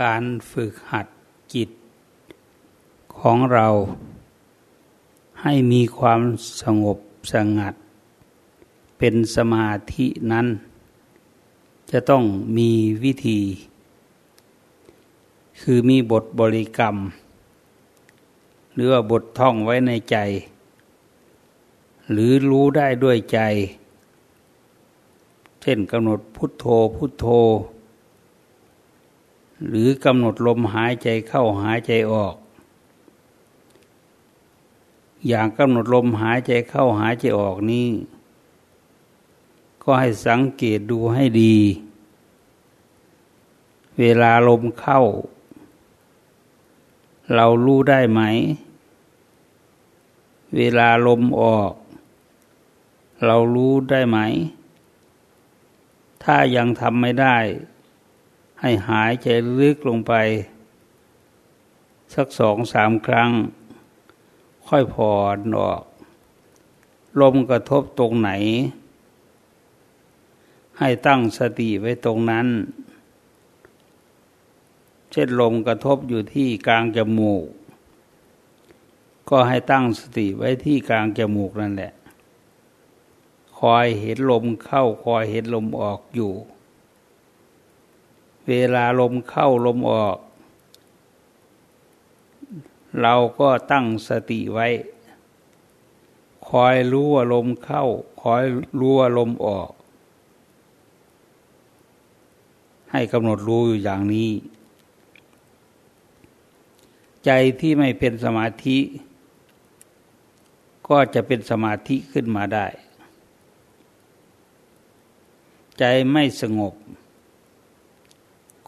การฝึกหัดจิตของเราให้มีความสงบสงัด เป็นสมาธินั้น จะต้องมีวิธี คือมีบทบริกรรม หรือว่าบทท่องไว้ในใจ หรือรู้ได้ด้วยใจ เช่นกำหนดพุทโธพุทโธ หรือกำหนดลมหายใจเข้าหายใจออก อย่างกำหนดลมหายใจเข้าหายใจออกนี้ ก็ให้สังเกตดูให้ดี เวลาลมเข้า เรารู้ได้ไหม เวลาลมออก เรารู้ได้ไหม ถ้ายังทำไม่ได้ ให้หายใจลึกลงไป สักสองสามครั้ง ค่อยผ่อนออก ลมกระทบตรงไหน ให้ตั้งสติไว้ตรงนั้น เช่นลมกระทบอยู่ที่กลางจมูก ก็ให้ตั้งสติไว้ที่กลางจมูกนั่นแหละ คอยเห็นลมเข้าคอยเห็นลมออกอยู่ เวลาลมเข้าลมออก เราก็ตั้งสติไว้ คอยรู้ว่าลมเข้า คอยรู้ว่าลมออก ให้กำหนดรู้อยู่อย่างนี้ ใจที่ไม่เป็นสมาธิ ก็จะเป็นสมาธิขึ้นมาได้ ใจไม่สงบ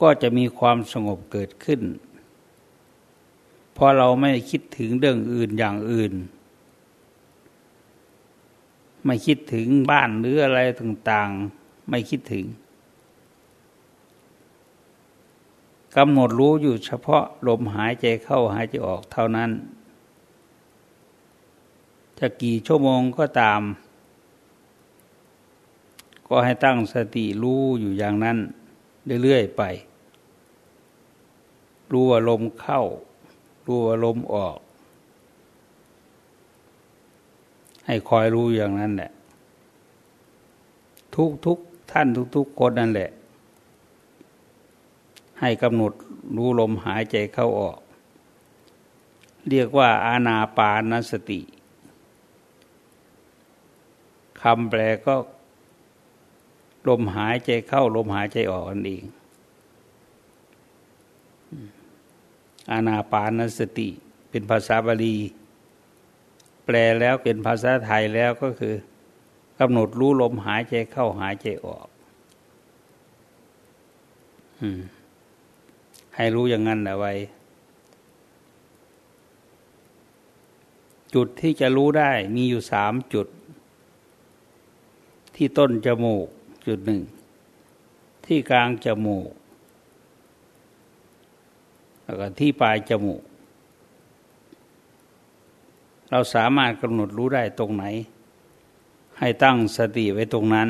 ก็จะมีความสงบเกิดขึ้น เพราะเราไม่คิดถึงเรื่องอื่นอย่างอื่น ไม่คิดถึงบ้านหรืออะไรต่างๆ ไม่คิดถึงกำหนดรู้อยู่เฉพาะลมหายใจเข้าหายใจออกเท่านั้น จะกี่ชั่วโมงก็ตาม ก็ให้ตั้งสติรู้อยู่อย่างนั้น เรื่อย ๆ ไป รู้ว่าลมเข้า รู้ว่าลมออก ให้คอยรู้อย่างนั้นแหละ ทุกทุกท่านทุกทุกคนนั่นแหละ ให้กำหนดรู้ลมหายใจเข้าออก เรียกว่า อาณาปานสติคำแปลก็ลมหายใจเข้า ลมหายใจออกนั่นเอง อานาปานสติ เป็นภาษาบาลี แปลแล้วเป็นภาษาไทยแล้วก็คือกำหนดรู้ลมหายใจเข้าหายใจออกให้รู้อย่างนั้นเอาไว้ จุดที่จะรู้ได้มีอยู่สามจุด ที่ต้นจมูกจุดหนึ่ง ที่กลางจมูก แล้วก็ที่ปลายจมูก เราสามารถกำหนดรู้ได้ตรงไหน ให้ตั้งสติไว้ตรงนั้น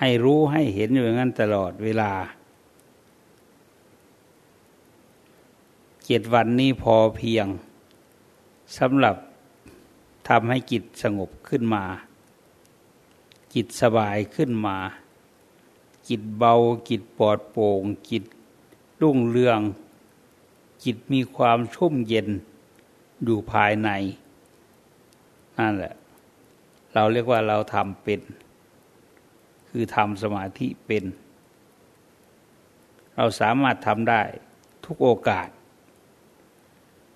ให้รู้ให้เห็นอยู่อย่างนั้นตลอดเวลาเจ็ดวันนี้พอเพียงสำหรับทำให้จิตสงบขึ้นมา จิตสบายขึ้นมา จิตเบาจิตปลอดโปร่งจิตรุ่งเรือง จิตมีความชุ่มเย็นอยู่ภายในนั่นแหละ เราเรียกว่าเราทำเป็น คือทำสมาธิเป็น เราสามารถทำได้ทุกโอกาส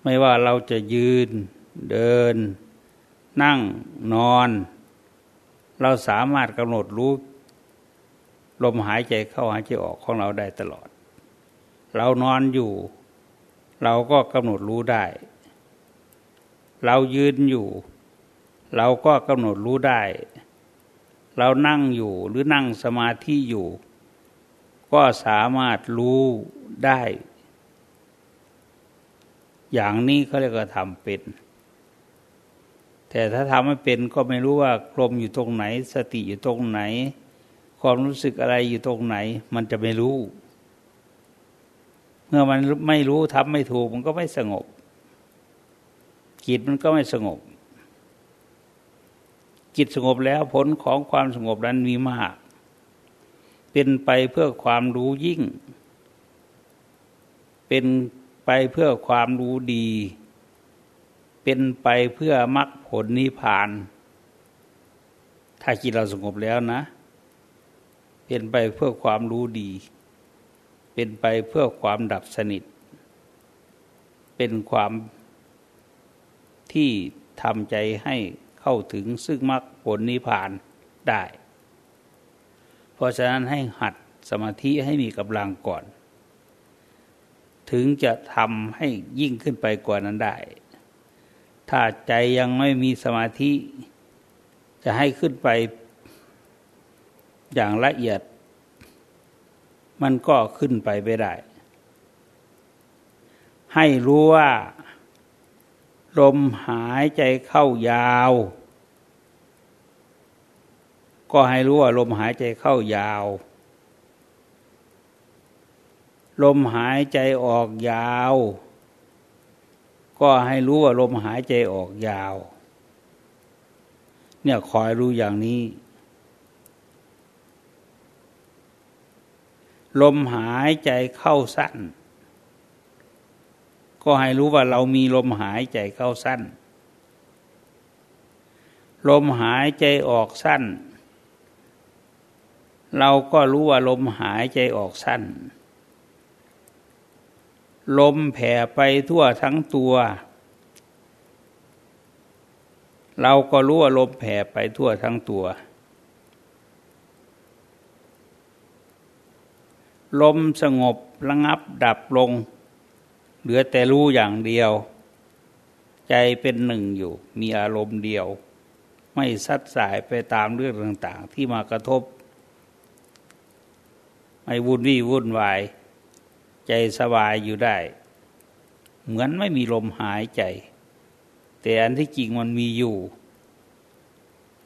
ไม่ว่าเราจะยืนเดิน นั่งนอน เราสามารถกำหนดรู้ ลมหายใจเข้าหายใจออกของเราได้ตลอด เรานอนอยู่ เราก็กำหนดรู้ได้ เรายืนอยู่ เราก็กำหนดรู้ได้ เรานั่งอยู่หรือนั่งสมาธิอยู่ ก็สามารถรู้ได้ อย่างนี้เขาเรียกว่าทำเป็นแต่ถ้าทำไม่เป็นก็ไม่รู้ว่าลมอยู่ตรงไหน สติอยู่ตรงไหน ความรู้สึกอะไรอยู่ตรงไหน มันจะไม่รู้ เมื่อมันไม่รู้ทำไม่ถูก มันก็ไม่สงบจิตมันก็ไม่สงบจิตสงบแล้วผลของความสงบนั้นมีมาก เป็นไปเพื่อความรู้ยิ่ง เป็นไปเพื่อความรู้ดี เป็นไปเพื่อมรรคผลนิพพาน ถ้าจิตเราสงบแล้วนะ เป็นไปเพื่อความรู้ดี เป็นไปเพื่อความดับสนิท เป็นความที่ทำใจให้เข้าถึงซึ่งมรรคผลนิพพานได้ เพราะฉะนั้นให้หัดสมาธิให้มีกำลังก่อน ถึงจะทำให้ยิ่งขึ้นไปกว่านั้นได้ ถ้าใจยังไม่มีสมาธิ จะให้ขึ้นไป อย่างละเอียด มันก็ขึ้นไปไม่ได้ ให้รู้ว่า ลมหายใจเข้ายาว ก็ให้รู้ว่าลมหายใจเข้ายาว ลมหายใจออกยาว ก็ให้รู้ว่าลมหายใจออกยาว เนี่ยคอยรู้อย่างนี้ ลมหายใจเข้าสั้น ก็ให้รู้ว่าเรามีลมหายใจเข้าสั้น ลมหายใจออกสั้น เราก็รู้ว่าลมหายใจออกสั้น ลมแผ่ไปทั่วทั้งตัว เราก็รู้ว่าลมแผ่ไปทั่วทั้งตัว ลมสงบระงับดับลง เหลือแต่รู้อย่างเดียว ใจเป็นหนึ่งอยู่ มีอารมณ์เดียว ไม่ซัดสายไปตามเรื่องต่างๆ ที่มากระทบ ไม่วุ่นวี่วุ่นวาย ใจสบายอยู่ได้ เหมือนไม่มีลมหายใจ แต่อันที่จริงมันมีอยู่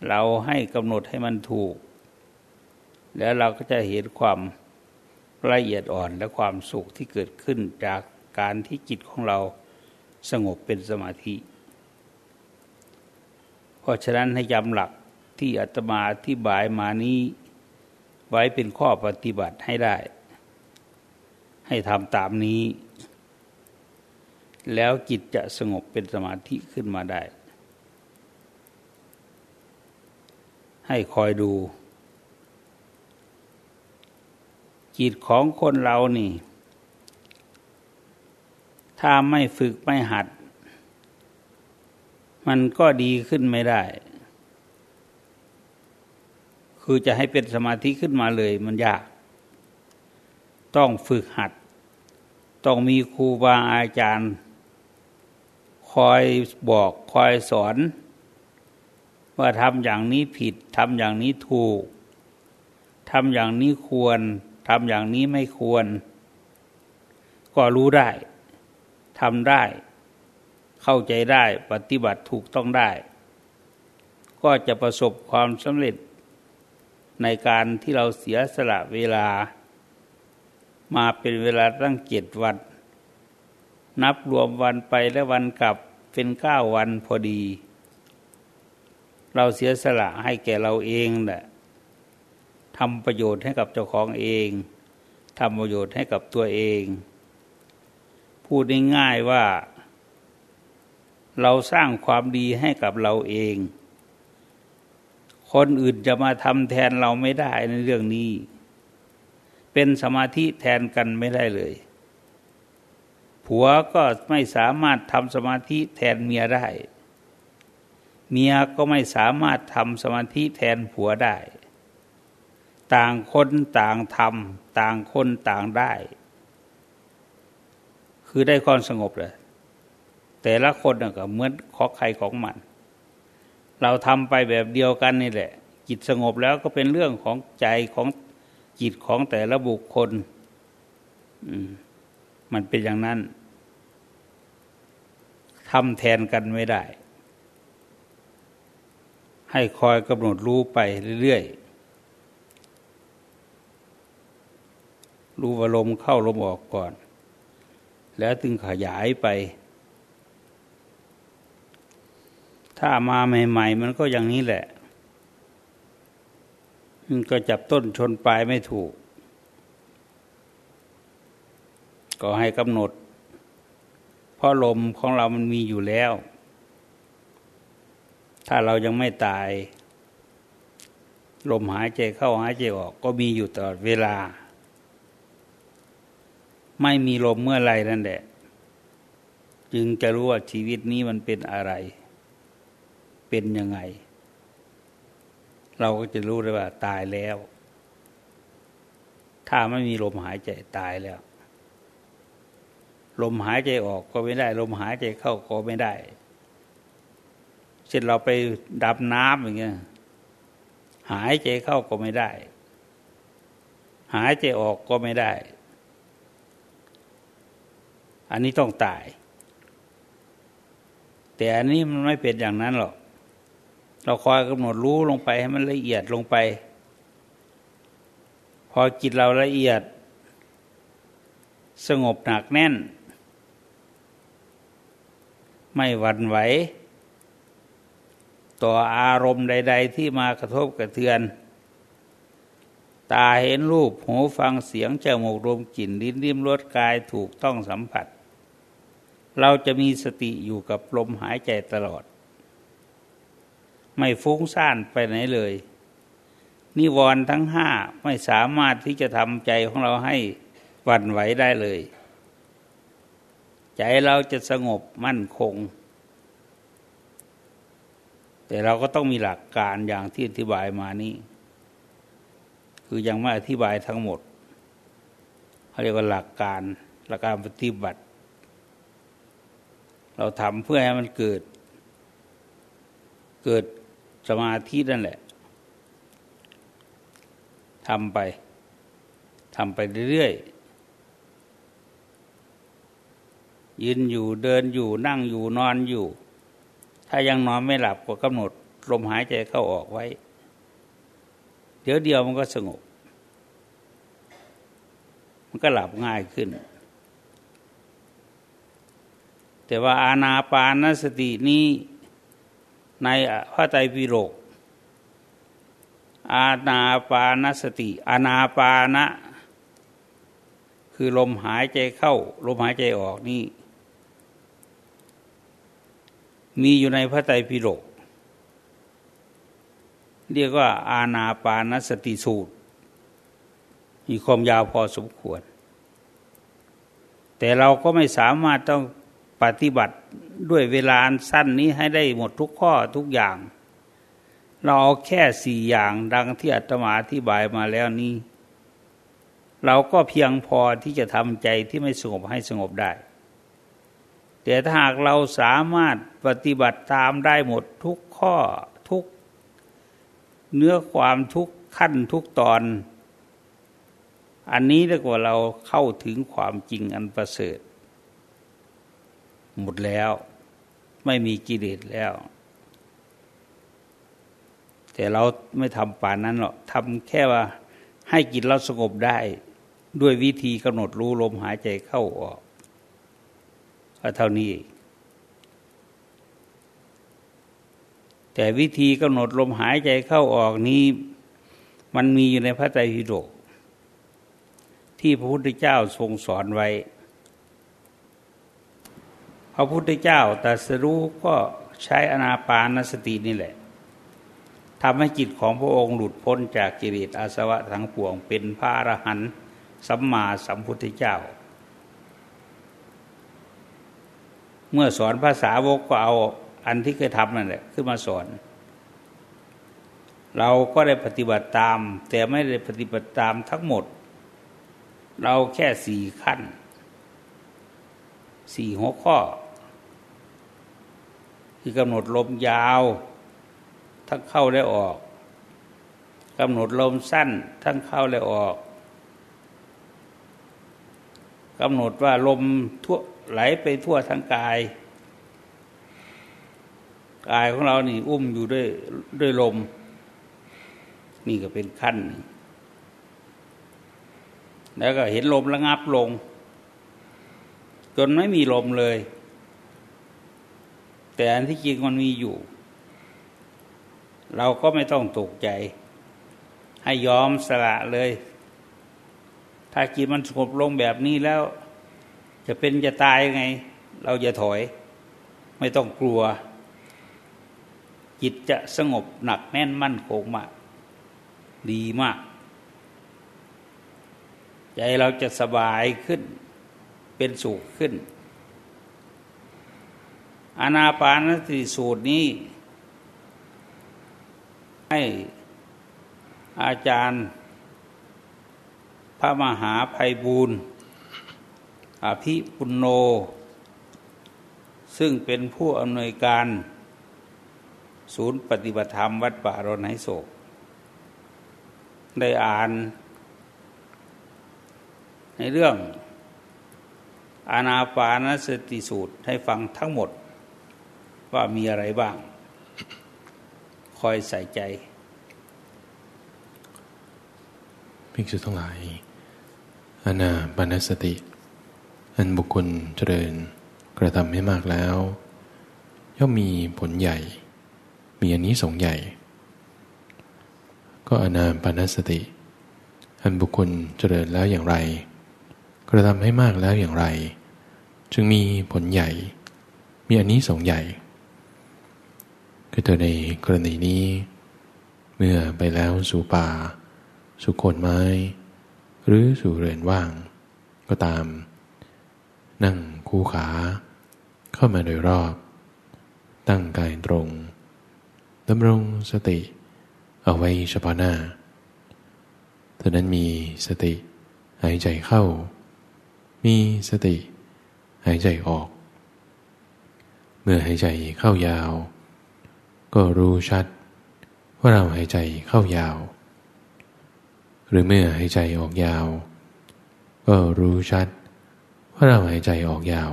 เราให้กำหนดให้มันถูก แล้วเราก็จะเห็นความ ละเอียดอ่อนและความสุขที่เกิดขึ้นจากการที่จิตของเราสงบเป็นสมาธิ เพราะฉะนั้นให้ย้ำหลักที่อาตมาอธิบายมานี้ไว้เป็นข้อปฏิบัติให้ได้ ให้ทำตามนี้ แล้วจิตจะสงบเป็นสมาธิขึ้นมาได้ ให้คอยดู จิตของคนเรานี่ ถ้าไม่ฝึกไม่หัด มันก็ดีขึ้นไม่ได้ คือจะให้เป็นสมาธิขึ้นมาเลยมันยาก ต้องฝึกหัด ต้องมีครูบาอาจารย์ คอยบอกคอยสอน ว่าทำอย่างนี้ผิดทำอย่างนี้ถูกทำอย่างนี้ควร ทำอย่างนี้ไม่ควร ก็รู้ได้ทำได้ เข้าใจได้ปฏิบัติถูกต้องได้ ก็จะประสบความสำเร็จ ในการที่เราเสียสละเวลา มาเป็นเวลาตั้งเจ็ดวัน นับรวมวันไปและวันกลับเป็นเก้าวันพอดี เราเสียสละให้แก่เราเองแหละ ทำประโยชน์ให้กับเจ้าของเองทำประโยชน์ให้กับตัวเอง พูดง่ายๆว่า เราสร้างความดีให้กับเราเอง คนอื่นจะมาทำแทนเราไม่ได้ในเรื่องนี้ เป็นสมาธิแทนกันไม่ได้เลย ผัวก็ไม่สามารถทำสมาธิแทนเมียได้ เมียก็ไม่สามารถทำสมาธิแทนผัวได้ ต่างคนต่างทำต่างคนต่างได้ คือได้ความสงบเลยแต่ละคนก็เหมือนขอใครของมัน เราทำไปแบบเดียวกันนี่แหละ จิตสงบแล้วก็เป็นเรื่องของใจของจิตของแต่ละบุคคลมันเป็นอย่างนั้นทำแทนกันไม่ได้ ให้คอยกำหนดรู้ไปเรื่อย รู้ว่าลมเข้าลมออกก่อน แล้วถึงขยายไป ถ้ามาใหม่ ๆ มันก็อย่างนี้แหละ มันก็จับต้นชนปลายไม่ถูก ก็ให้กำหนด เพราะลมของเรามันมีอยู่แล้ว ถ้าเรายังไม่ตาย ลมหายใจเข้าหายใจออก ก็มีอยู่ตลอดเวลา ไม่มีลมเมื่อไรนั่นแหละ จึงจะรู้ว่าชีวิตนี้มันเป็นอะไร เป็นยังไง เราก็จะรู้เลยว่า ตายแล้ว ถ้าไม่มีลมหายใจตายแล้ว ลมหายใจออกก็ไม่ได้ ลมหายใจเข้าก็ไม่ได้ เช่นเราไปดับน้ำอย่างเงี้ยหายใจเข้าก็ไม่ได้ หายใจออกก็ไม่ได้ อันนี้ต้องตาย แต่อันนี้มันไม่เป็นอย่างนั้นหรอก เราคอยกำหนดรู้ลงไปให้มันละเอียดลงไป พอจิตเราละเอียด สงบหนักแน่น ไม่หวั่นไหว ต่ออารมณ์ใด ๆ ที่มากระทบกระเทือนตาเห็นรูป หูฟังเสียง จมูกรมกลิ่นลิ้นริมรสกายถูกต้องสัมผัส เราจะมีสติอยู่กับลมหายใจตลอด ไม่ฟุ้งซ่านไปไหนเลย นิวรณ์ทั้งห้าไม่สามารถที่จะทำใจของเราให้วันไหวได้เลย ใจเราจะสงบมั่นคง แต่เราก็ต้องมีหลักการอย่างที่อธิบายมานี้คือยังไม่อธิบายทั้งหมดเขาเรียกว่าหลักการหลักการปฏิบัติ เราทำเพื่อให้มันเกิด เกิดสมาธินั่นแหละทำไปทำไปเรื่อยๆยืนอยู่เดินอยู่นั่งอยู่นอนอยู่ ถ้ายังนอนไม่หลับก็กำหนดลมหายใจเข้าออกไว้ เดี๋ยวเดียวมันก็สงบ มันก็หลับง่ายขึ้น แต่ว่าอาณาปานสตินี้ในพระไตรปิฎกอาณาปานสติ อาณาปานะ คือลมหายใจเข้า ลมหายใจออกนี่ มีอยู่ในพระไตรปิฎกเรียกว่า อาณาปานสติสูตร มีความยาวพอสมควร แต่เราก็ไม่สามารถต้อง ปฏิบัติด้วยเวลาสั้นนี้ให้ได้หมดทุกข้อทุกอย่าง เราเอาแค่สี่อย่างดังที่อาตมาอธิบายมาแล้วนี้ เราก็เพียงพอที่จะทำใจที่ไม่สงบให้สงบได้ แต่ถ้าหากเราสามารถปฏิบัติตามได้หมดทุกข้อทุก เนื้อความทุกขั้นทุกตอน อันนี้เรียกว่าเราเข้าถึงความจริงอันประเสริฐ หมดแล้ว ไม่มีกิเลสแล้ว แต่เราไม่ทำป่านนั้นหรอกทำแค่ว่าให้จิตเราสงบได้ ด้วยวิธีกำหนดรู้ลมหายใจเข้าออกก็เท่านี้ แต่วิธีกำหนดลมหายใจเข้าออกนี้ มันมีอยู่ในพระไตรปิฎกที่พระพุทธเจ้าทรงสอนไว้ พระพุทธเจ้าตรัสรู้ก็ใช้อนาปานสตินี่แหละทำให้จิตของพระองค์หลุดพ้นจากกิเลสอาสวะทั้งปวงเป็นพระอรหันต์สัมมาสัมพุทธเจ้า เมื่อสอนภาษาวกก็เอาอันที่เคยทำนั่นแหละขึ้นมาสอน เราก็ได้ปฏิบัติตาม แต่ไม่ได้ปฏิบัติตามทั้งหมด เราแค่สี่ขั้นสี่หัวข้อ คือกำหนดลมยาว ทั้งเข้าและออกกำหนดลมสั้น ทั้งเข้าและออกกำหนดว่าลมทั่วไหลไปทั่วทั้งกาย กายของเรานี่อุ้มอยู่ด้วยด้วยลม นี่ก็เป็นขั้น แล้วก็เห็นลมระงับลง จนไม่มีลมเลย แต่อันที่จริงมันมีอยู่ เราก็ไม่ต้องตกใจ ให้ยอมสละเลย ถ้าจิตมันสงบลงแบบนี้แล้ว จะเป็นจะตายไง เราจะถอย ไม่ต้องกลัว จิตจะสงบหนักแน่นมั่นคงมาก ดีมาก ใจเราจะสบายขึ้น เป็นสุขขึ้น อานาปานสติสูตรนี้ ให้อาจารย์ พระมหาภัยบูรณ์อภิปุณโน ซึ่งเป็นผู้อำนวยการ ศูนย์ปฏิบัติธรรมวัดป่ารนไหโศก ได้อ่าน ในเรื่องอานาปานสติสูตรให้ฟังทั้งหมด ว่ามีอะไรบ้าง คอยใส่ใจภิกษุทั้งหลาย อนาปนสติ อันบุคคลเจริญกระทำให้มากแล้ว ย่อมมีผลใหญ่ มีอันนี้สงใหญ่ ก็อนาปนสติ อันบุคคลเจริญแล้วอย่างไร กระทำให้มากแล้วอย่างไร จึงมีผลใหญ่ มีอันนี้สงใหญ่ คือเธอในกรณีนี้ เมื่อไปแล้วสู่ป่า สู่โคนไม้ หรือสู่เรือนว่าง ก็ตาม นั่งคู่ขา เข้ามาโดยรอบ ตั้งกายตรงดำรงสติ เอาไว้เฉพาะหน้า เธอนั้นมีสติหายใจเข้า มีสติ หายใจออก เมื่อหายใจเข้ายาว ก็รู้ชัด ว่าเราหายใจเข้ายาว หรือเมื่อหายใจออกยาว ก็รู้ชัด ว่าเราหายใจออกยาว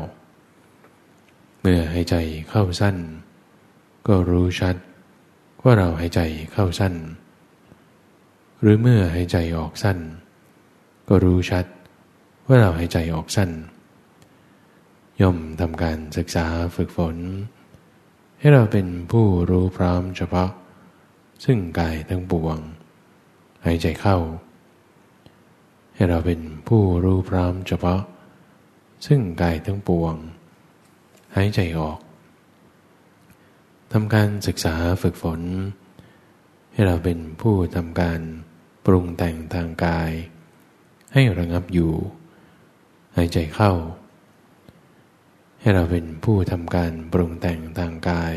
เมื่อหายใจเข้าสั้น ก็รู้ชัด ว่าเราหายใจเข้าสั้น หรือเมื่อหายใจออกสั้น ก็รู้ชัด ว่าเราหายใจออกสั้น ย่อมทำการศึกษาฝึกฝน ให้เราเป็นผู้รู้พร้อมเฉพาะ ซึ่งกายทั้งปวง หายใจเข้า ให้เราเป็นผู้รู้พร้อมเฉพาะ ซึ่งกายทั้งปวง หายใจออกทำการศึกษาฝึกฝน ให้เราเป็นผู้ทำการปรุงแต่งทางกาย ให้ระงับอยู่ หายใจเข้า ให้เราเป็นผู้ทำการปรุงแต่งทางกาย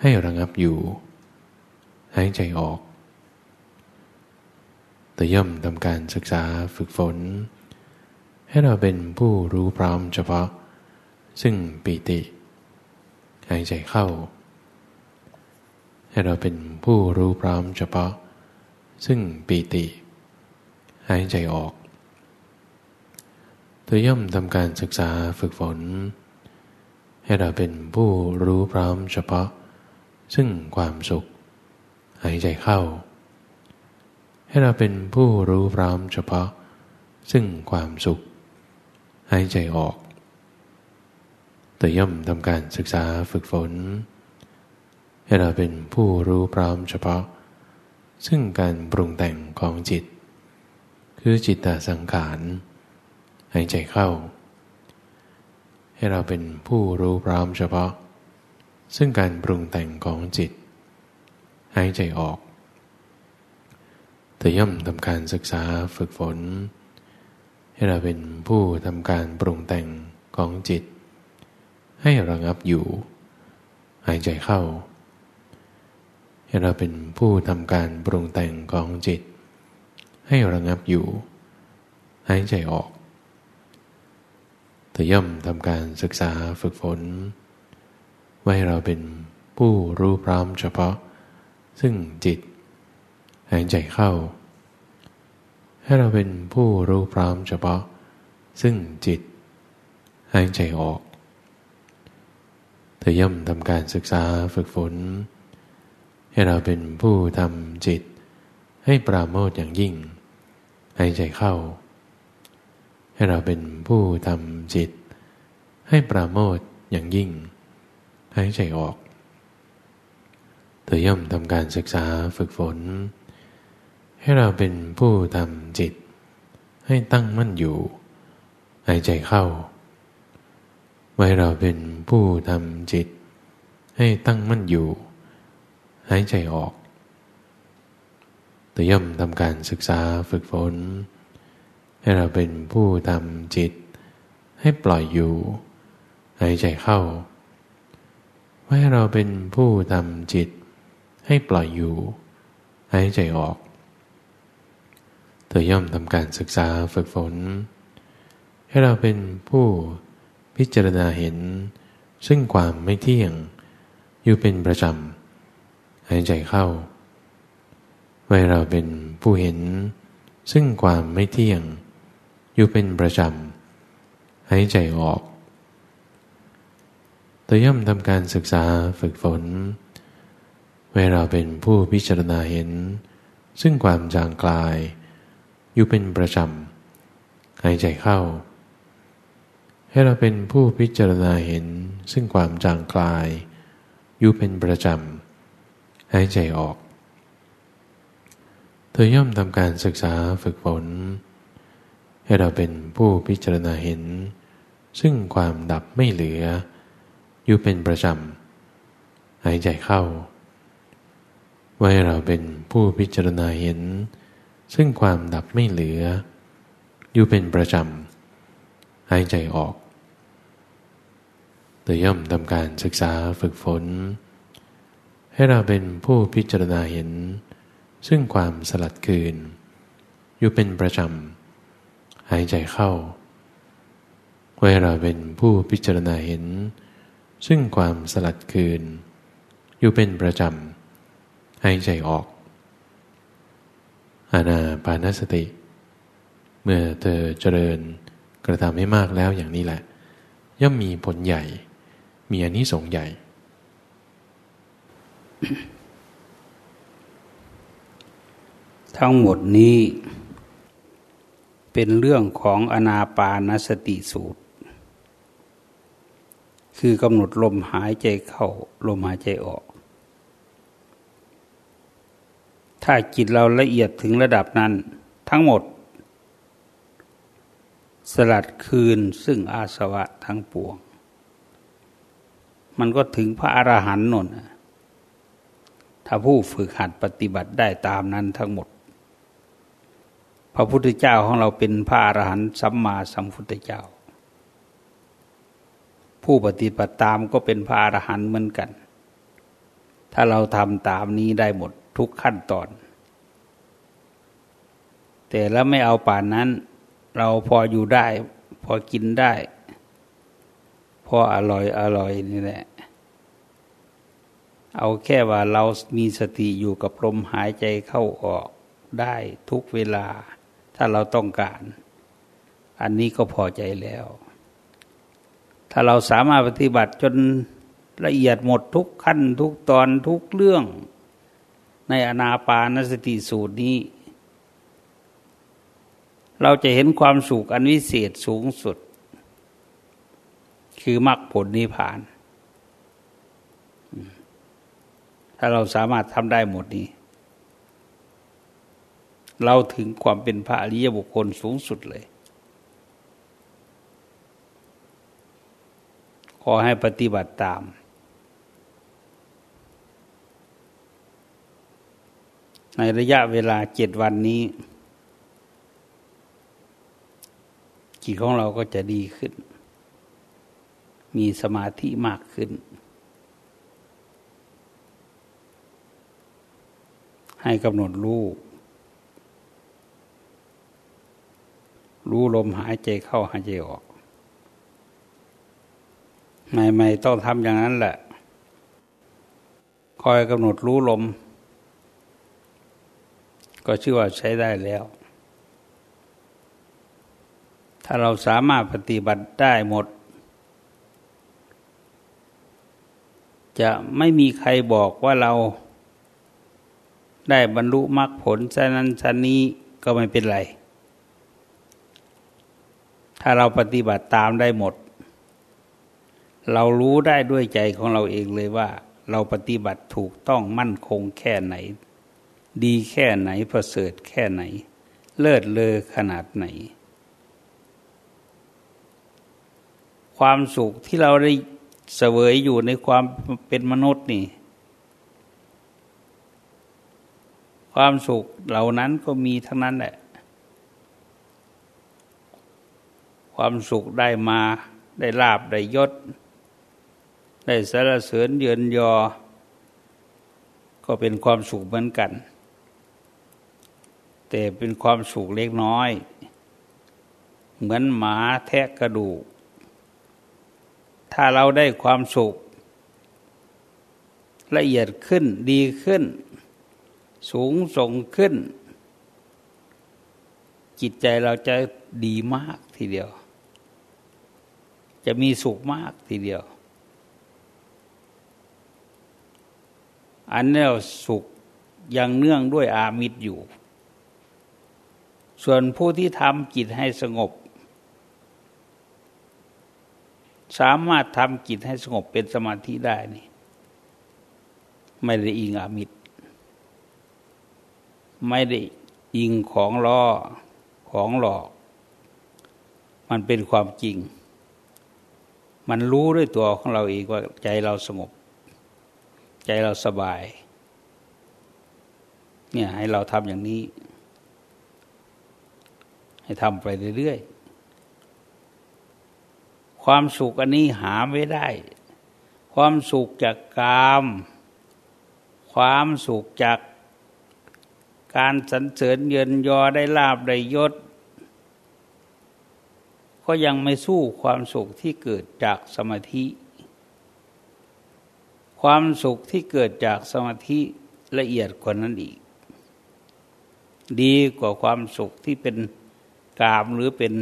ให้ระงับอยู่ หายใจออก แต่ย่อมทำการศึกษาฝึกฝน ให้เราเป็นผู้รู้พร้อมเฉพาะ ซึ่งปีติ หายใจเข้า ให้เราเป็นผู้รู้พร้อมเฉพาะ ซึ่งปีติ หายใจออก เธอย่อมทำการศึกษาฝึกฝน ให้เราเป็นผู้รู้พร้อมเฉพาะ ซึ่งความสุข หายใจเข้า ให้เราเป็นผู้รู้พร้อมเฉพาะ ซึ่งความสุข หายใจออกเธอย่อมทำการศึกษาฝึกฝน ให้เราเป็นผู้รู้พร้อมเฉพาะ ซึ่งการปรุงแต่งของจิต คือจิตตสังขาร หายใจเข้า ให้เราเป็นผู้รู้พร้อมเฉพาะ ซึ่งการปรุงแต่งของจิต หายใจออกแต่ย่อมทำการศึกษาฝึกฝน ให้เราเป็นผู้ทำการปรุงแต่งของจิต ให้ระงับอยู่ หายใจเข้า ให้เราเป็นผู้ทำการปรุงแต่งของจิต ให้ระงับอยู่ หายใจออก แต่ย่อมทำการศึกษาฝึกฝน ไว้เราเป็นผู้รู้พร้อมเฉพาะ ซึ่งจิต หายใจเข้า ให้เราเป็นผู้รู้พร้อมเฉพาะ ซึ่งจิต หายใจออกแต่ย่อมทำการศึกษาฝึกฝน ให้เราเป็นผู้ทำจิต ให้ปราโมทอย่างยิ่ง หายใจเข้า ให้เราเป็นผู้ทำจิต ให้ปราโมทอย่างยิ่งหายใจออก เธอย่อมทำการศึกษาฝึกฝน ให้เราเป็นผู้ทำจิต ให้ตั้งมั่นอยู่ หายใจเข้า ไว้เราเป็นผู้ทำจิต ให้ตั้งมั่นอยู่ หายใจออกแต่ย่อมทำการศึกษาฝึกฝนใให้เราเป็นผู้ทำจิต ให้ปล่อยอยู่ หายใจเข้าว้ให้เราเป็นผู้ทำจิต ให้ปล่อยอยู่ หายใจออก เธอย่อมทำการศึกษาฝึกฝน ให้เราเป็นผู้พิจารณาเห็น ซึ่งความไม่เที่ยง อยู่เป็นประจำหายใจเข้าไว้เราเป็นผู้เห็น ซึ่งความไม่เที่ยง อยู่เป็นประจำหายใจออกตัวย่อมทำการศึกษาฝึกฝนไว้เราเป็นผู้พิจารณาเห็น ซึ่งความจางกลาย อยู่เป็นประจำหายใจเข้า ให้เราเป็นผู้พิจารณาเห็น ซึ่งความจางกลาย อยู่เป็นประจำหายใจออก เธอย่อมทำการศึกษาฝึกฝน ให้เราเป็นผู้พิจารณาเห็น ซึ่งความดับไม่เหลือ อยู่เป็นประจำหายใจเข้า ไว้เราเป็นผู้พิจารณาเห็น ซึ่งความดับไม่เหลือ อยู่เป็นประจำหายใจออกเตย่อมทำการศึกษาฝึกฝน ให้เราเป็นผู้พิจารณาเห็น ซึ่งความสลัดคืน อยู่เป็นประจำ หายใจเข้า ไว้เราเป็นผู้พิจารณาเห็น ซึ่งความสลัดคืน อยู่เป็นประจำหายใจออกอาณาปานสติ เมื่อเธอเจริญกระทำให้มากแล้วอย่างนี้แหละ ย่อมมีผลใหญ่ มีอนิสงส์ใหญ่ ทั้งหมดนี้ เป็นเรื่องของอนาปานสติสูตร คือกำหนดลมหายใจเข้า ลมหายใจออก ถ้าจิตเราละเอียดถึงระดับนั้น ทั้งหมด สลัดคืนซึ่งอาสวะทั้งปวง มันก็ถึงพระอรหันต์นนถ้าผู้ฝึกหัดปฏิบัติได้ตามนั้นทั้งหมด พระพุทธเจ้าของเราเป็นพระอรหันต์สัมมาสัมพุทธเจ้า ผู้ปฏิบัติตามก็เป็นพระอรหันต์เหมือนกัน ถ้าเราทำตามนี้ได้หมดทุกขั้นตอน แต่แล้วไม่เอาป่านนั้น เราพออยู่ได้ พอกินได้ พออร่อยอร่อยนี่แหละเอาแค่ว่าเรามีสติอยู่กับลมหายใจเข้าออกได้ทุกเวลา ถ้าเราต้องการ อันนี้ก็พอใจแล้ว ถ้าเราสามารถปฏิบัติจนละเอียดหมดทุกขั้นทุกตอนทุกเรื่อง ในอนาปานสติสูตรนี้ เราจะเห็นความสุขอันวิเศษสูงสุด คือมรรคผลนิพพาน ถ้าเราสามารถทำได้หมดนี้ เราถึงความเป็นพระอริยบุคคลสูงสุดเลย ขอให้ปฏิบัติตาม ในระยะเวลาเจ็ดวันนี้จิตของเราก็จะดีขึ้น มีสมาธิมากขึ้น ให้กำหนดรู้ รู้ลมหายใจเข้าหายใจออกใหม่ๆต้องทำอย่างนั้นแหละ คอยกำหนดรู้ลม ก็ชื่อว่าใช้ได้แล้ว ถ้าเราสามารถปฏิบัติได้หมด จะไม่มีใครบอกว่าเราได้บรรลุมรรคผลชนั้นชนนี้ก็ไม่เป็นไร ถ้าเราปฏิบัติตามได้หมด เรารู้ได้ด้วยใจของเราเองเลยว่า เราปฏิบัติถูกต้องมั่นคงแค่ไหน ดีแค่ไหนประเสริฐแค่ไหน เลิศเลอขนาดไหน ความสุขที่เราได้เสวยอยู่ในความเป็นมนุษย์นี่ ความสุขเหล่านั้นก็มีทั้งนั้นแหละ ความสุขได้มาได้ลาบได้ยศ ได้สารเสริญเยือนยอ ก็เป็นความสุขเหมือนกัน แต่เป็นความสุขเล็กน้อย เหมือนหมาแทะกระดูก ถ้าเราได้ความสุข ละเอียดขึ้นดีขึ้น สูงส่งขึ้น จิตใจเราจะดีมากทีเดียว จะมีสุขมากทีเดียว อันนี้สุขยังเนื่องด้วยอามิตรอยู่ ส่วนผู้ที่ทำจิตให้สงบ สามารถทำจิตให้สงบเป็นสมาธิได้นี่ ไม่ได้อิงอามิตร ไม่ได้อิงของล่อของหลอก มันเป็นความจริง มันรู้ด้วยตัวของเราเองว่าใจเราสงบ ใจเราสบาย เนี่ยให้เราทำอย่างนี้ ให้ทำไปเรื่อยๆ ความสุขอันนี้หาไม่ได้ ความสุขจากกาม ความสุขจากการสรรเสริญเยินยอได้ลาบได้ยศ ก็ยังไม่สู้ความสุขที่เกิดจากสมาธิ ความสุขที่เกิดจากสมาธิละเอียดกว่านั้นอีก ดีกว่าความสุขที่เป็นกามหรือเป็น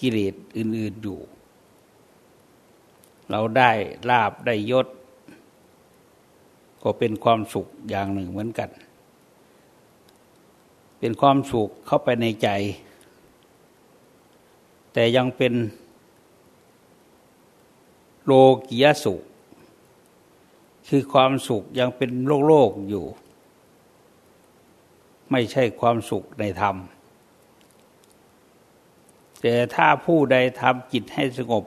กิเลสอื่น ๆอยู่ เราได้ลาบได้ยศ ก็เป็นความสุขอย่างหนึ่งเหมือนกัน เป็นความสุขเข้าไปในใจ แต่ยังเป็นโลกิยสุข คือความสุขยังเป็นโลกโลกอยู่ ไม่ใช่ความสุขในธรรม แต่ถ้าผู้ใดทำจิตให้สงบ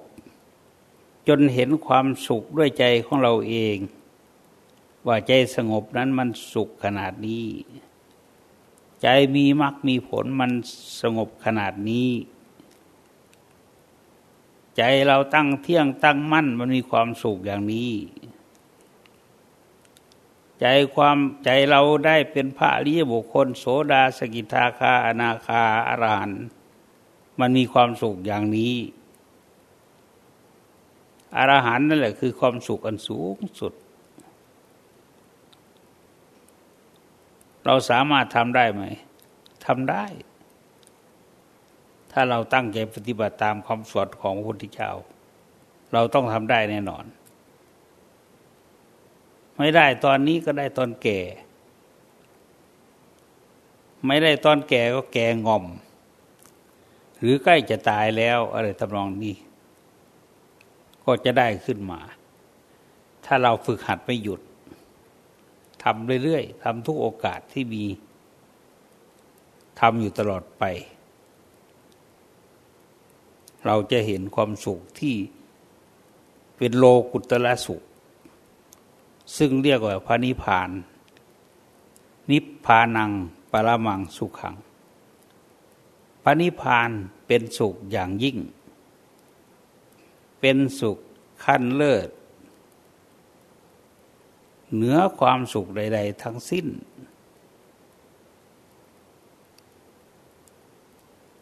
จนเห็นความสุขด้วยใจของเราเอง ว่าใจสงบนั้นมันสุขขนาดนี้ ใจมีมรรคมีผลมันสงบขนาดนี้ ใจเราตั้งเที่ยงตั้งมั่นมันมีความสุขอย่างนี้ ใจความใจเราได้เป็นพระริยบุคคล โสดาสกิทาคาอนาคาอารหันมันมีความสุขอย่างนี้อรหันนั่นแหละคือความสุขอันสูงสุด เราสามารถทำได้ไหมทำได้ ถ้าเราตั้งใจปฏิบัติตามคำสอนของพระพุทธเจ้า เราต้องทำได้แน่นอน ไม่ได้ตอนนี้ก็ได้ตอนแก่ ไม่ได้ตอนแก่ก็แก่งอม หรือใกล้จะตายแล้วอะไรทำนองนี้ ก็จะได้ขึ้นมา ถ้าเราฝึกหัดไม่หยุดทำเรื่อยๆทำทุกโอกาสที่มีทำอยู่ตลอดไป เราจะเห็นความสุขที่เป็นโลกุตละสุข ซึ่งเรียกว่าพระนิพพาน นิพพานังปรมังสุขัง พระนิพพานเป็นสุขอย่างยิ่ง เป็นสุขขั้นเลิศ เหนือความสุขใด ๆ ทั้งสิ้น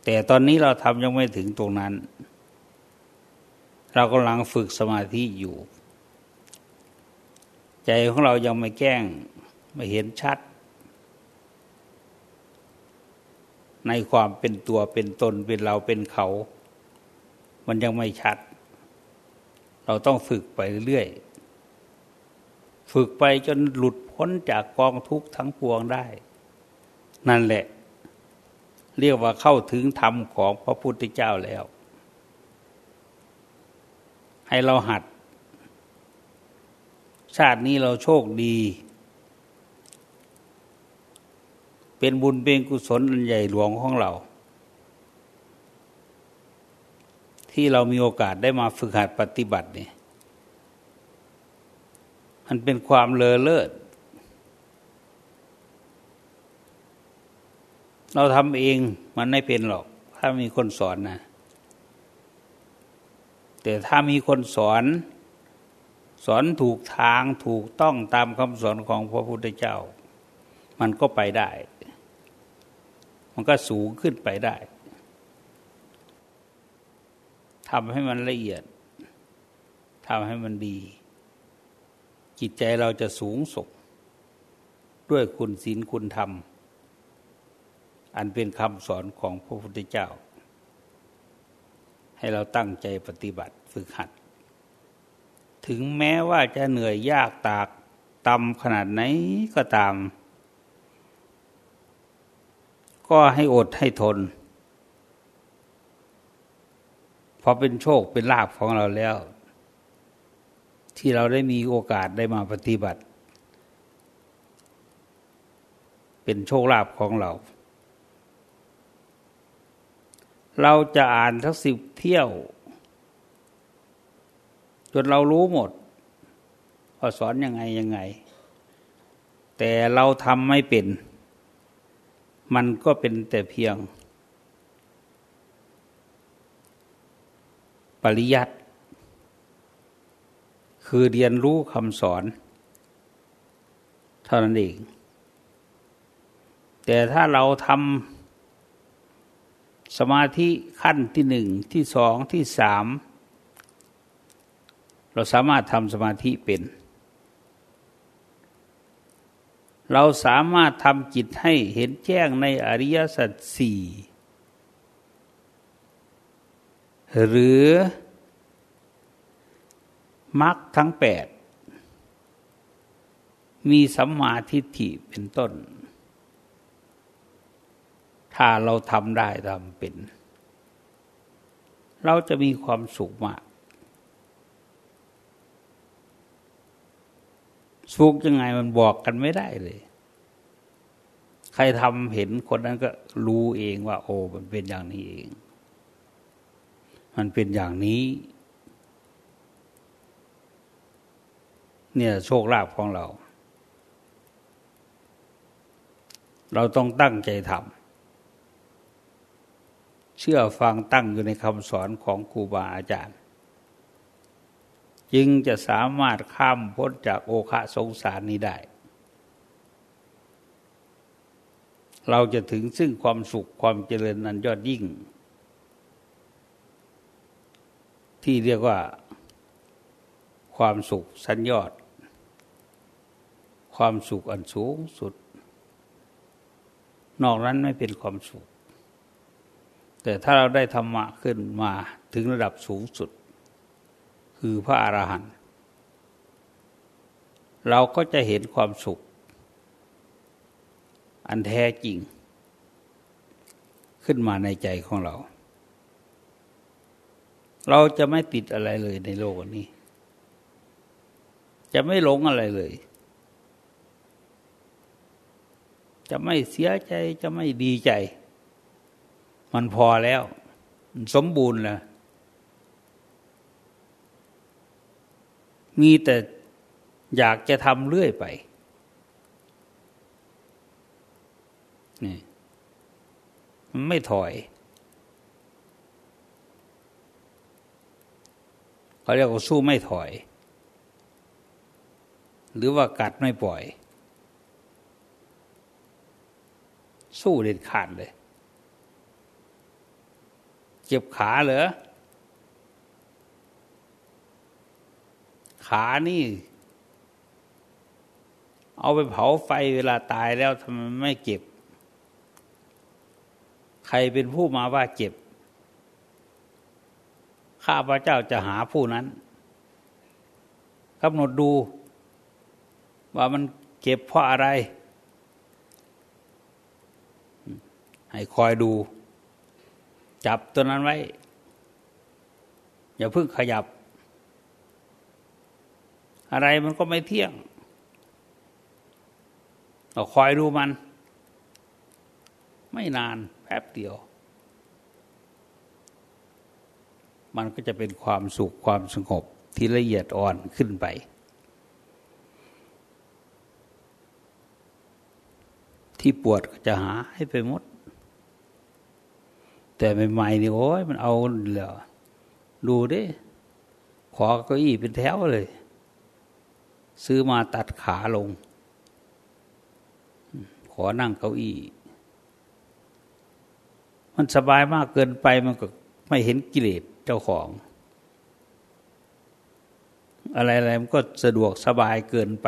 แต่ตอนนี้เราทำยังไม่ถึงตรงนั้น เรากำลังฝึกสมาธิอยู่ ใจของเรายังไม่แก้งไม่เห็นชัด ในความเป็นตัวเป็นตนเป็นเราเป็นเขา มันยังไม่ชัด เราต้องฝึกไปเรื่อยฝึกไปจนหลุดพ้นจากกองทุกข์ทั้งปวงได้ นั่นแหละ เรียกว่าเข้าถึงธรรมของพระพุทธเจ้าแล้ว ให้เราหัด ชาตินี้เราโชคดี เป็นบุญเป็นกุศลใหญ่หลวงของเรา ที่เรามีโอกาสได้มาฝึกหัดปฏิบัตินี่มันเป็นความเลอเลิศ เราทำเองมันไม่เป็นหรอก ถ้ามีคนสอนนะแต่ถ้ามีคนสอน สอนถูกทางถูกต้องตามคำสอนของพระพุทธเจ้า มันก็ไปได้ มันก็สูงขึ้นไปได้ทำให้มันละเอียดทำให้มันดี จิตใจเราจะสูงส่งด้วยคุณศีลคุณธรรม อันเป็นคำสอนของพระพุทธเจ้า ให้เราตั้งใจปฏิบัติฝึกหัด ถึงแม้ว่าจะเหนื่อยยากตากตำขนาดไหนก็ตาม ก็ให้อดให้ทนพอเป็นโชคเป็นลาภของเราแล้ว ที่เราได้มีโอกาสได้มาปฏิบัติ เป็นโชคลาภของเรา เราจะอ่านทั้งสิบเที่ยว จนเรารู้หมดว่าสอนยังไงยังไง แต่เราทำไม่เป็น มันก็เป็นแต่เพียง ปริยัติคือเรียนรู้คำสอน เท่านั้นเอง แต่ถ้าเราทำ สมาธิขั้นที่หนึ่งที่สองที่สามเราสามารถทำสมาธิเป็น เราสามารถทำจิตให้เห็นแจ้งในอริยสัจสี่หรือมรรคทั้งแปดมีสัมมาทิฏฐิเป็นต้น ถ้าเราทำได้ทำเป็น เราจะมีความสุขมาก สุขยังไงมันบอกกันไม่ได้เลย ใครทำเห็นคนนั้นก็รู้เองว่า โอ้มันเป็นอย่างนี้เอง มันเป็นอย่างนี้ เนี่ยโชคลาภของเรา เราต้องตั้งใจทำ เชื่อฟังตั้งอยู่ในคำสอนของครูบาอาจารย์ จึงจะสามารถข้ามพ้นจากโอคะสงสารนี้ได้ เราจะถึงซึ่งความสุขความเจริญนันยอดยิ่ง ที่เรียกว่าความสุขสัญยอด ความสุขอันสูงสุด นอกนั้นไม่เป็นความสุข แต่ถ้าเราได้ธรรมะขึ้นมาถึงระดับสูงสุด คือพระอรหันต์เราก็จะเห็นความสุข อันแท้จริง ขึ้นมาในใจของเรา เราจะไม่ติดอะไรเลยในโลกนี้ จะไม่หลงอะไรเลย จะไม่เสียใจจะไม่ดีใจ มันพอแล้ว สมบูรณ์แล้วมีแต่อยากจะทำเรื่อยไปนี่มันไม่ถอยเขาเรียกว่าสู้ไม่ถอย หรือว่ากัดไม่ปล่อย สู้เด็ดขาดเลย เจ็บขาเหรอ ขานี่ เอาไปเผาไฟเวลาตายแล้วทำไมไม่เจ็บ ใครเป็นผู้มาว่าเจ็บ ข้าพระเจ้าจะหาผู้นั้นกำหนดดู ว่ามันเจ็บเพราะอะไร ให้คอยดู จับตัวนั้นไว้ อย่าเพิ่งขยับ อะไรมันก็ไม่เที่ยงเราคอยดูมัน ไม่นานแป๊บเดียว มันก็จะเป็นความสุขความสงบที่ละเอียดอ่อนขึ้นไป ที่ปวดก็จะหาให้ไปหมด แต่ใหม่ๆนี่โอ้ยมันเอาเหลือดูดิขอเก้าอี้เป็นแถวเลย ซื้อมาตัดขาลง ขอนั่งเก้าอี้ มันสบายมากเกินไปมันก็ไม่เห็นกิเลสเจ้าของ อะไรๆมันก็สะดวกสบายเกินไป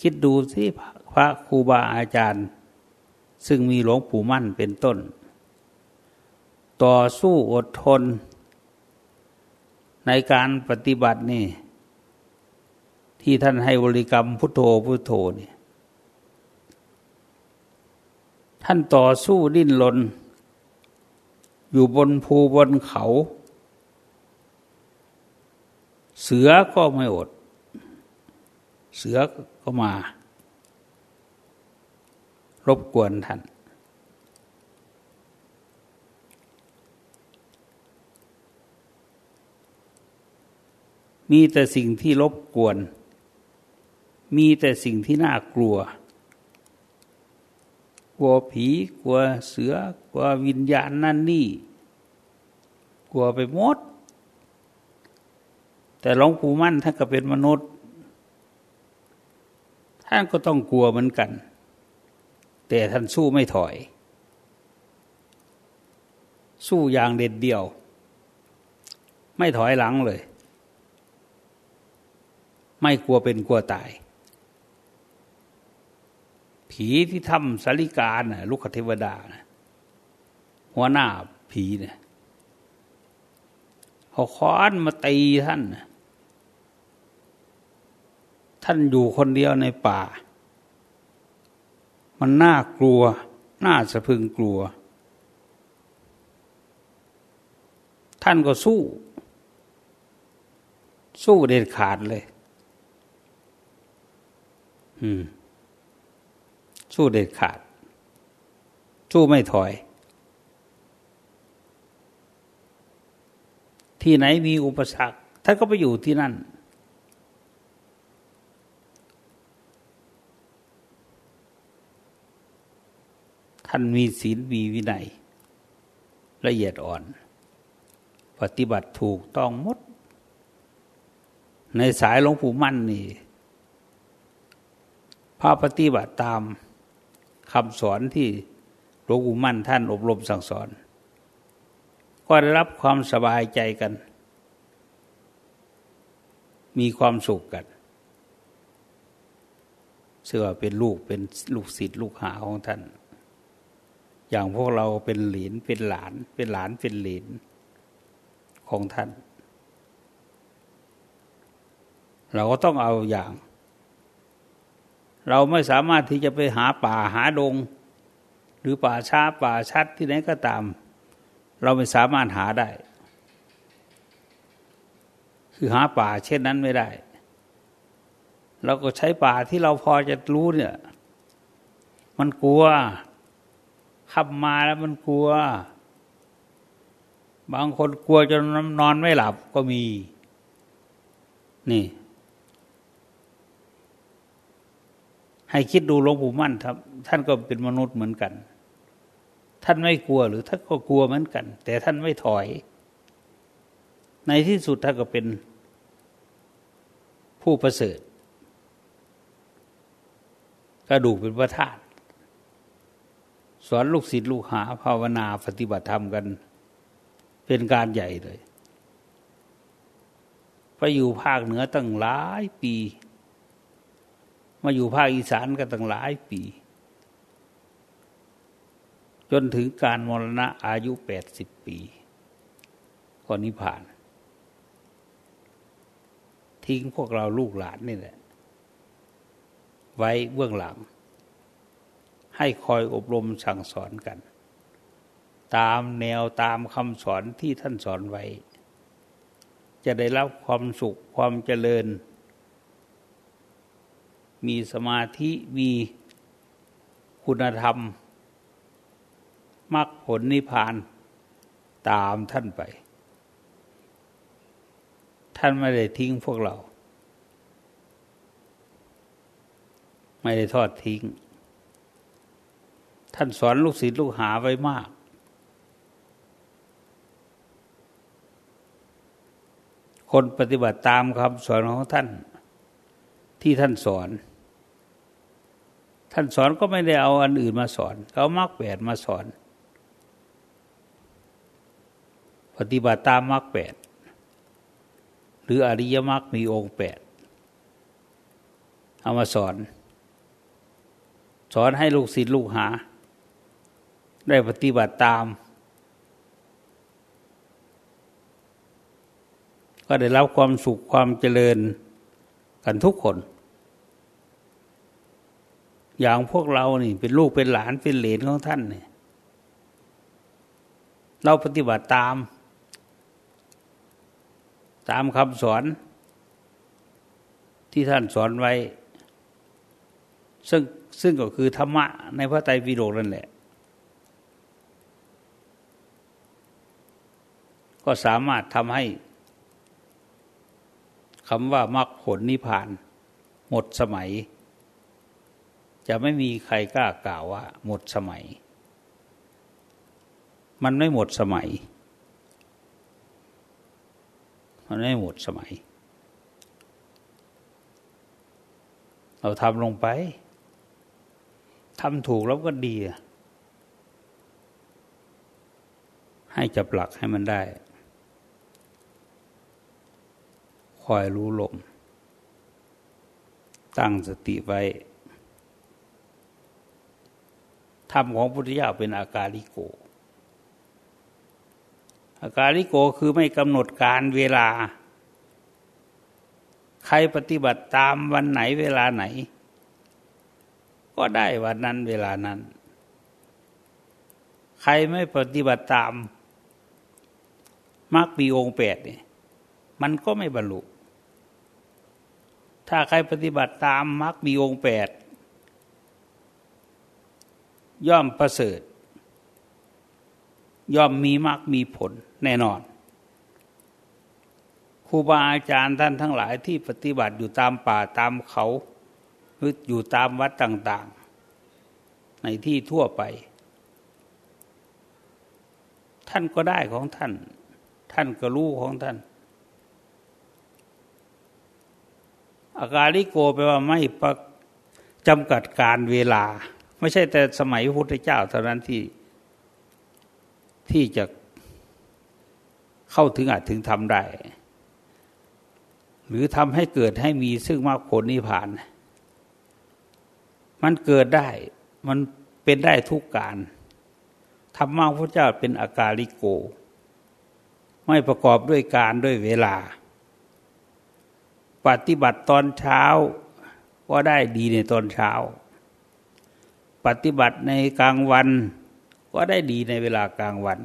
คิดดูสิพระครูบาอาจารย์ ซึ่งมีหลวงปู่มั่นเป็นต้น ต่อสู้อดทน ในการปฏิบัตินี่ ที่ท่านให้บริกรรมพุทโธพุทโธนี่ท่านต่อสู้ดิ้นรนอยู่บนภูบนเขา เสือก็ไม่อด เสือก็มา รบกวนท่าน มีแต่สิ่งที่รบกวน มีแต่สิ่งที่น่ากลัว กลัวผี กลัวเสือ กลัววิญญาณนั่นนี่ กลัวไปหมด แต่หลวงปู่มั่นท่านก็เป็นมนุษย์ ท่านก็ต้องกลัวเหมือนกัน แต่ท่านสู้ไม่ถอย สู้อย่างเด็ดเดี่ยว ไม่ถอยหลังเลย ไม่กลัวเป็นกลัวตาย ผีที่ทำสาริกานะลูกเทวดานะหัวหน้าผีเนี่ยเขาค้อนมาตีท่านนะท่านอยู่คนเดียวในป่า มันน่ากลัว น่าสะพึงกลัว ท่านก็สู้ สู้เด็ดขาดเลย สู้เด็ดขาด สู้ไม่ถอย ที่ไหนมีอุปสรรคท่านก็ไปอยู่ที่นั่น ท่านมีศีลมีวินัย ละเอียดอ่อน ปฏิบัติถูกต้องมด ในสายหลวงปู่มั่นนี่ พระปฏิบัติตามคำสอนที่หลวงปู่มั่นท่านอบรมสั่งสอน ก็ได้รับความสบายใจกัน มีความสุขกันเสื่อเป็นลูกเป็นลูกศิษย์ลูกหาของท่าน อย่างพวกเราเป็นหลีนเป็นหลาน เป็นหลานเป็นหลีนของท่าน เราก็ต้องเอาอย่าง เราไม่สามารถที่จะไปหาป่าหาดง หรือป่าช้าป่าชัดที่ไหนก็ตาม เราไม่สามารถหาได้ คือหาป่าเช่นนั้นไม่ได้ เราก็ใช้ป่าที่เราพอจะรู้เนี่ย มันกลัวขับมาแล้วมันกลัว บางคนกลัวจนนอนไม่หลับก็มี นี่ ให้คิดดูหลวงปู่มั่นครับ ท่านก็เป็นมนุษย์เหมือนกัน ท่านไม่กลัวหรือท่านก็กลัวเหมือนกัน แต่ท่านไม่ถอย ในที่สุดท่านก็เป็นผู้ประเสริฐกระดูกเป็นพระธาตุสอนลูกศิษย์ลูกหาภาวนาปฏิบัติธรรมกัน เป็นการใหญ่เลย ไปอยู่ภาคเหนือตั้งหลายปี มาอยู่ภาคอีสานก็ตั้งหลายปี จนถึงการมรณะอายุแปดสิบปีก่อนนิพพาน ทิ้งพวกเราลูกหลานนี่แหละ ไว้เบื้องหลัง ให้คอยอบรมสั่งสอนกัน ตามแนวตามคำสอนที่ท่านสอนไว้ จะได้รับความสุขความเจริญ มีสมาธิมีคุณธรรมมรรคผลนิพพานตามท่านไป ท่านไม่ได้ทิ้งพวกเรา ไม่ได้ทอดทิ้ง ท่านสอนลูกศิษย์ลูกหาไว้มาก คนปฏิบัติตามคำสอนของท่านที่ท่านสอน ท่านสอนก็ไม่ได้เอาอันอื่นมาสอนเขามรรคแปดมาสอน ปฏิบัติตามมรรคแปดหรืออริยมรรคมีองค์แปดเอามาสอน สอนให้ลูกศิษย์ลูกหา ได้ปฏิบัติตาม ก็ได้รับความสุขความเจริญกันทุกคน อย่างพวกเรานี่ เป็นลูกเป็นหลานเป็นเหลนของท่านเนี่ยเราปฏิบัติตาม ตามคำสอน ที่ท่านสอนไว้ ซึ่งซึ่งก็คือธรรมะ ในพระไตรปิฎกนั่นแหละ ก็สามารถทำให้คำว่ามรรคผลนิพพาน หมดสมัย จะไม่มีใครกล้ากล่าวว่า หมดสมัย มันไม่หมดสมัย มันไม่หมดสมัย เราทำลงไปทำถูกแล้วก็ดี ให้จับหลักให้มันได้ คอยรู้ลม ตั้งสติไว้ ธรรมของพุทธเจ้าเป็นอาการลิโก อาการลิโกคือไม่กำหนดการเวลา ใครปฏิบัติตามวันไหนเวลาไหน ก็ได้วันนั้นเวลานั้น ใครไม่ปฏิบัติตามมรรคปีองแปดเนี่ยมันก็ไม่บรรลุ ถ้าใครปฏิบัติตามมรรคมีองแปด ย่อมประเสริฐ ย่อมมีมรรคมีผลแน่นอนครูบาอาจารย์ท่านทั้งหลายที่ปฏิบัติอยู่ตามป่าตามเขาหรืออยู่ตามวัดต่าง ๆ ในที่ทั่วไป ท่านก็ได้ของท่าน ท่านก็รู้ของท่าน อาการลิโกแปลว่าไม่จำกัดการเวลา ไม่ใช่แต่สมัยพระพุทธเจ้าเท่านั้นที่ที่จะเข้าถึงอาจถึงทำได้ หรือทำให้เกิดให้มีซึ่งมรรคผลนิพพาน มันเกิดได้มันเป็นได้ทุกการธรรมะพระเจ้าเป็นอากาลิโก ไม่ประกอบด้วยการด้วยเวลา ปฏิบัติตอนเช้าก็ได้ดีในตอนเช้า ปฏิบัติในกลางวัน ก็ได้ดีในเวลากลางวัน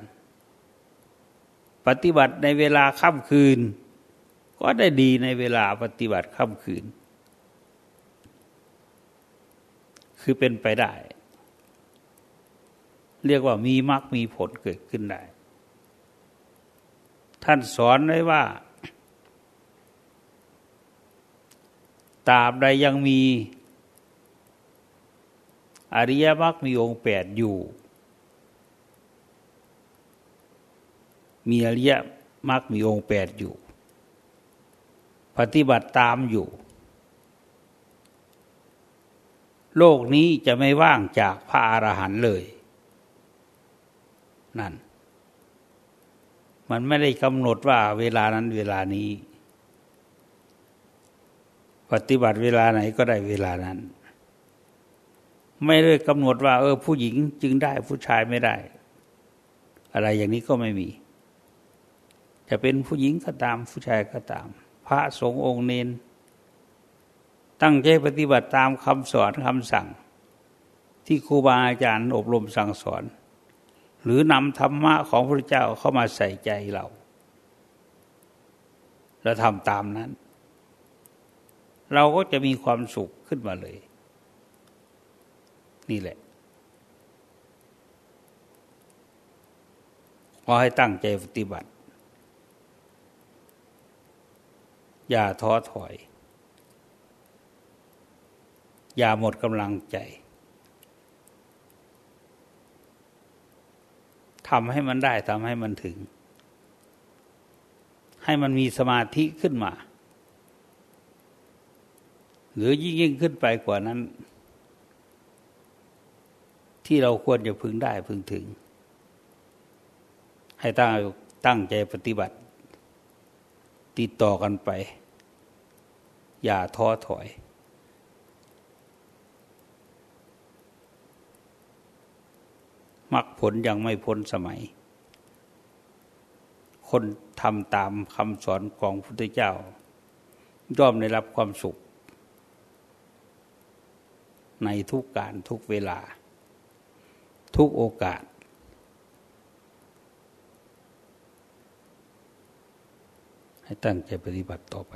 ปฏิบัติในเวลาค่ำคืน ก็ได้ดีในเวลาปฏิบัติค่ำคืน คือเป็นไปได้ เรียกว่ามีมรรคมีผลเกิดขึ้นได้ ท่านสอนไว้ว่าตราบใดยังมี อริยมรรคมีองค์แปดอยู่ มีอริยมรรคมีองค์แปดอยู่ ปฏิบัติตามอยู่ โลกนี้จะไม่ว่างจากพระอรหันต์เลย นั่น มันไม่ได้กำหนดว่าเวลานั้นเวลานี้ ปฏิบัติเวลาไหนก็ได้เวลานั้น ไม่ได้กำหนดว่า เออ ผู้หญิงจึงได้ผู้ชายไม่ได้ อะไรอย่างนี้ก็ไม่มี จะเป็นผู้หญิงก็ตามผู้ชายก็ตาม พระสงฆ์องค์เนน ตั้งใจปฏิบัติตามคำสอนคำสั่ง ที่ครูบาอาจารย์อบรมสั่งสอน หรือนำธรรมะของพระเจ้าเข้ามาใส่ใจเราแล้วทำตามนั้น เราก็จะมีความสุขขึ้นมาเลย นี่แหละ ขอให้ตั้งใจปฏิบัติ อย่าท้อถอย อย่าหมดกำลังใจทำให้มันได้ทำให้มันถึง ให้มันมีสมาธิขึ้นมา หรือยิ่งยิ่งขึ้นไปกว่านั้น ที่เราควรจะพึงได้พึงถึง ให้ตั้งตั้งใจปฏิบัติ ติดต่อกันไป อย่าท้อถอยมรรคผลยังไม่พ้นสมัย คนทำตามคำสอนของพุทธเจ้า ย่อมได้รับความสุข ในทุกการทุกเวลา ทุกโอกาส ให้ตั้งใจปฏิบัติต่อไป